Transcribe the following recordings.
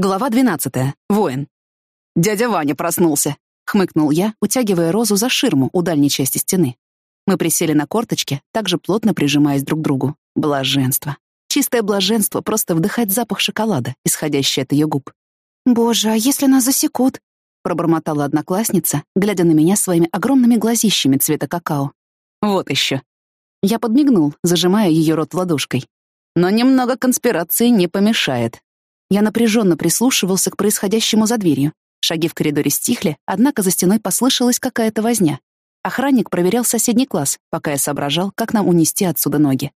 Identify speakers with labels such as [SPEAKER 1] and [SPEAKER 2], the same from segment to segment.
[SPEAKER 1] Глава двенадцатая. Воин. «Дядя Ваня проснулся», — хмыкнул я, утягивая Розу за ширму у дальней части стены. Мы присели на корточки, также плотно прижимаясь друг к другу. Блаженство. Чистое блаженство — просто вдыхать запах шоколада, исходящий от ее губ.
[SPEAKER 2] «Боже, а если нас засекут?» — пробормотала одноклассница, глядя на меня своими огромными глазищами цвета какао.
[SPEAKER 1] «Вот еще». Я подмигнул, зажимая ее рот ладошкой. Но немного конспирации не помешает. Я напряженно прислушивался к происходящему за дверью. Шаги в коридоре стихли, однако за стеной послышалась какая-то возня. Охранник проверял соседний класс, пока я соображал, как нам унести отсюда ноги.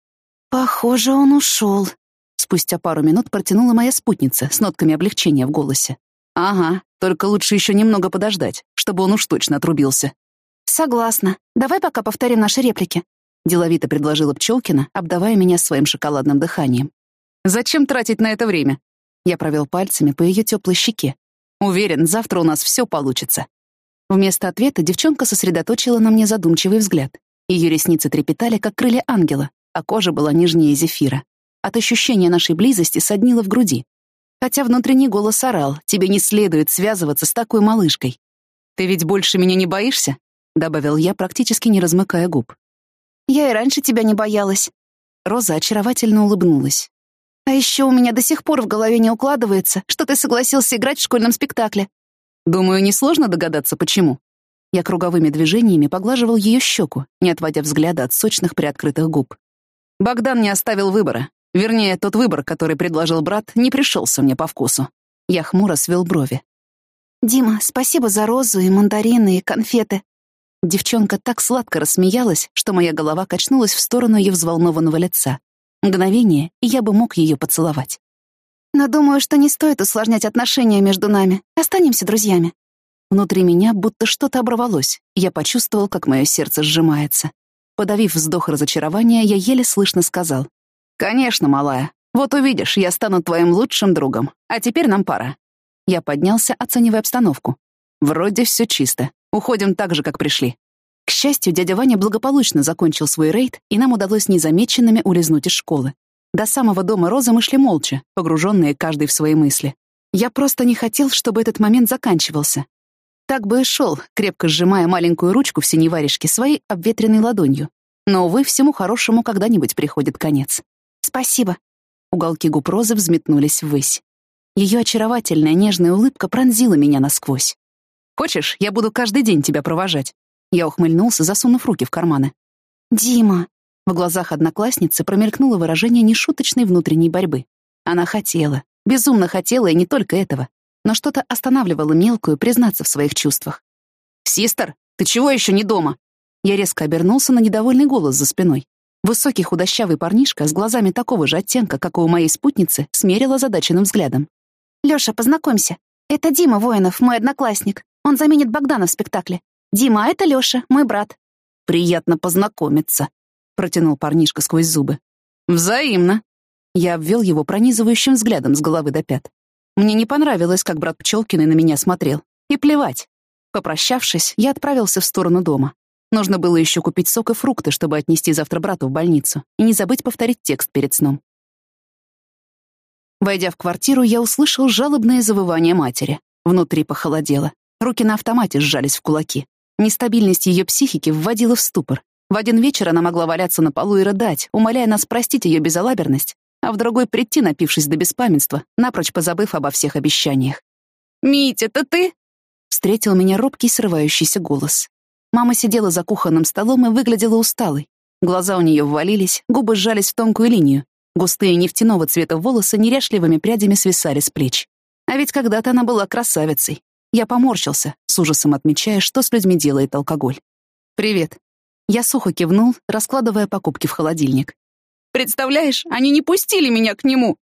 [SPEAKER 2] «Похоже, он ушел», — спустя пару минут протянула моя спутница с нотками облегчения в голосе.
[SPEAKER 1] «Ага, только лучше еще немного подождать, чтобы он уж точно отрубился».
[SPEAKER 2] «Согласна. Давай пока повторим наши реплики», — деловито предложила Пчелкина, обдавая меня своим шоколадным дыханием.
[SPEAKER 1] «Зачем тратить на это время? Я провел пальцами по ее теплой щеке. Уверен, завтра у нас все получится. Вместо ответа девчонка сосредоточила на мне задумчивый взгляд. Ее ресницы трепетали, как крылья ангела, а кожа была нежнее зефира. От ощущения нашей близости соднило в груди. Хотя внутренний голос орал, тебе не следует связываться с такой малышкой. «Ты ведь больше меня не боишься?» — добавил я, практически не размыкая губ.
[SPEAKER 2] «Я и раньше тебя не боялась».
[SPEAKER 1] Роза очаровательно улыбнулась.
[SPEAKER 2] А еще у меня до сих пор в голове не укладывается, что ты согласился играть в школьном спектакле.
[SPEAKER 1] Думаю, несложно догадаться, почему. Я круговыми движениями поглаживал ее щеку, не отводя взгляда от сочных приоткрытых губ. Богдан не оставил выбора. Вернее, тот выбор, который предложил брат, не пришелся мне по вкусу. Я хмуро свел брови.
[SPEAKER 2] «Дима, спасибо за розу и мандарины и конфеты».
[SPEAKER 1] Девчонка так сладко рассмеялась, что моя голова качнулась в сторону ее взволнованного лица. Мгновение, и я бы мог ее поцеловать.
[SPEAKER 2] Но думаю, что не стоит усложнять отношения между нами. Останемся друзьями.
[SPEAKER 1] Внутри меня будто что-то оборвалось. Я почувствовал, как мое сердце сжимается. Подавив вздох разочарования, я еле слышно сказал. «Конечно, малая. Вот увидишь, я стану твоим лучшим другом. А теперь нам пора». Я поднялся, оценивая обстановку. Вроде все чисто. Уходим так же, как пришли. К счастью, дядя Ваня благополучно закончил свой рейд, и нам удалось незамеченными улизнуть из школы. До самого дома Розы мы шли молча, погруженные каждый в свои мысли. Я просто не хотел, чтобы этот момент заканчивался. Так бы и шел, крепко сжимая маленькую ручку в синей своей обветренной ладонью. Но, увы, всему хорошему когда-нибудь приходит конец.
[SPEAKER 2] «Спасибо».
[SPEAKER 1] Уголки губ Розы взметнулись ввысь. Ее очаровательная нежная улыбка пронзила меня насквозь. «Хочешь, я буду каждый день тебя провожать?» Я ухмыльнулся, засунув руки в карманы.
[SPEAKER 2] «Дима!»
[SPEAKER 1] В глазах одноклассницы промелькнуло выражение нешуточной внутренней борьбы. Она хотела, безумно хотела и не только этого, но что-то останавливало мелкую признаться в своих чувствах. «Систер, ты чего еще не дома?» Я резко обернулся на недовольный голос за спиной. Высокий худощавый парнишка с глазами такого же оттенка, как и у моей спутницы, смерил озадаченным взглядом.
[SPEAKER 2] «Лёша, познакомься. Это Дима Воинов, мой одноклассник. Он заменит Богдана в спектакле. «Дима, а это Лёша, мой брат».
[SPEAKER 1] «Приятно познакомиться», — протянул парнишка сквозь зубы. «Взаимно». Я обвел его пронизывающим взглядом с головы до пят. Мне не понравилось, как брат Пчелкиной на меня смотрел. И плевать. Попрощавшись, я отправился в сторону дома. Нужно было еще купить сок и фрукты, чтобы отнести завтра брату в больницу, и не забыть повторить текст перед сном. Войдя в квартиру, я услышал жалобное завывание матери. Внутри похолодело. Руки на автомате сжались в кулаки. Нестабильность ее психики вводила в ступор. В один вечер она могла валяться на полу и рыдать, умоляя нас простить ее безалаберность, а в другой прийти, напившись до беспамятства, напрочь позабыв обо всех обещаниях. «Митя, это ты?» Встретил меня робкий срывающийся голос. Мама сидела за кухонным столом и выглядела усталой. Глаза у нее ввалились, губы сжались в тонкую линию. Густые нефтяного цвета волосы неряшливыми прядями свисали с плеч. А ведь когда-то она была красавицей. Я поморщился, с ужасом отмечая, что с людьми делает алкоголь. «Привет». Я сухо кивнул, раскладывая покупки в холодильник. «Представляешь, они не пустили меня к нему!»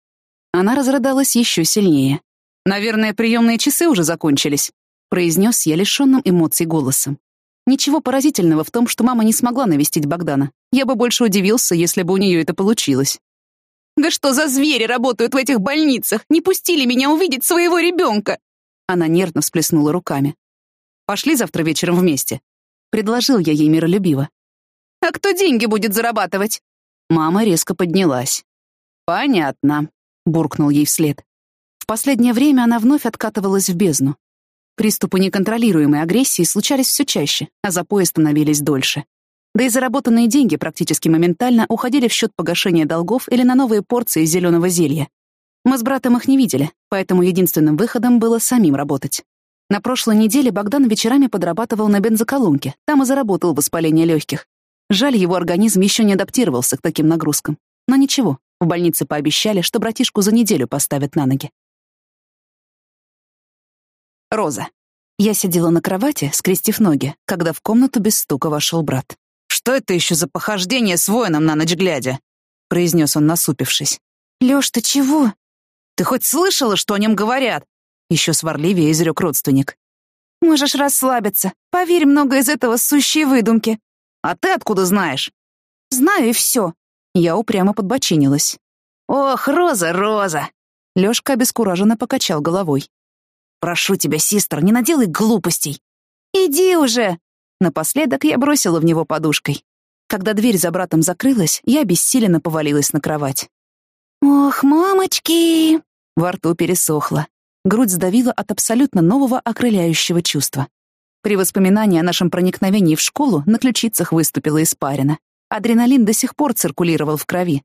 [SPEAKER 1] Она разрыдалась еще сильнее. «Наверное, приемные часы уже закончились», произнес я лишенным эмоций голосом. Ничего поразительного в том, что мама не смогла навестить Богдана. Я бы больше удивился, если бы у нее это получилось. «Да что за звери работают в этих больницах? Не пустили меня увидеть своего ребенка!» Она нервно всплеснула руками. «Пошли завтра вечером вместе», — предложил я ей миролюбиво. «А кто деньги будет зарабатывать?» Мама резко поднялась. «Понятно», — буркнул ей вслед. В последнее время она вновь откатывалась в бездну. Приступы неконтролируемой агрессии случались все чаще, а запои становились дольше. Да и заработанные деньги практически моментально уходили в счет погашения долгов или на новые порции зеленого зелья. Мы с братом их не видели, поэтому единственным выходом было самим работать. На прошлой неделе Богдан вечерами подрабатывал на бензоколонке, там и заработал воспаление легких. Жаль, его организм еще не адаптировался к таким нагрузкам. Но ничего, в больнице пообещали, что братишку за неделю поставят на ноги. Роза. Я сидела на кровати, скрестив ноги, когда в комнату без стука вошел брат.
[SPEAKER 3] «Что это еще за похождение с воином на ночь глядя?» — произнес он, насупившись.
[SPEAKER 2] «Лёш, ты чего?»
[SPEAKER 3] «Ты хоть слышала, что о нем говорят?» Еще сварливее изрек родственник.
[SPEAKER 2] «Можешь расслабиться. Поверь, много из этого сущие выдумки».
[SPEAKER 3] «А ты откуда знаешь?»
[SPEAKER 2] «Знаю и все».
[SPEAKER 1] Я упрямо подбочинилась.
[SPEAKER 3] «Ох, Роза, Роза!»
[SPEAKER 1] Лёшка обескураженно покачал головой.
[SPEAKER 3] «Прошу тебя, систер, не наделай глупостей!»
[SPEAKER 2] «Иди уже!»
[SPEAKER 1] Напоследок я бросила в него подушкой. Когда дверь за братом закрылась, я бессиленно повалилась на кровать.
[SPEAKER 2] «Ох, мамочки!»
[SPEAKER 1] Во рту пересохло. Грудь сдавила от абсолютно нового окрыляющего чувства. При воспоминании о нашем проникновении в школу на ключицах выступила испарина. Адреналин до сих пор циркулировал в крови.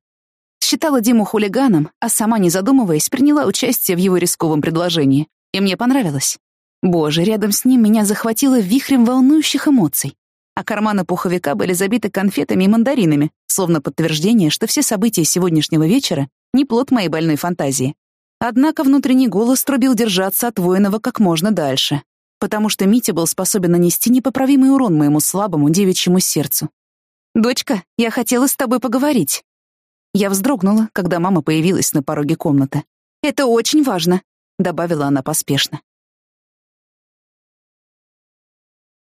[SPEAKER 1] Считала Диму хулиганом, а сама, не задумываясь, приняла участие в его рисковом предложении. И мне понравилось. Боже, рядом с ним меня захватило вихрем волнующих эмоций. А карманы пуховика были забиты конфетами и мандаринами, словно подтверждение, что все события сегодняшнего вечера — не плод моей больной фантазии. Однако внутренний голос трубил держаться от воинова как можно дальше, потому что Митя был способен нанести непоправимый урон моему слабому девичьему сердцу. «Дочка, я хотела с тобой поговорить». Я вздрогнула, когда мама появилась на пороге комнаты. «Это очень важно», — добавила она поспешно.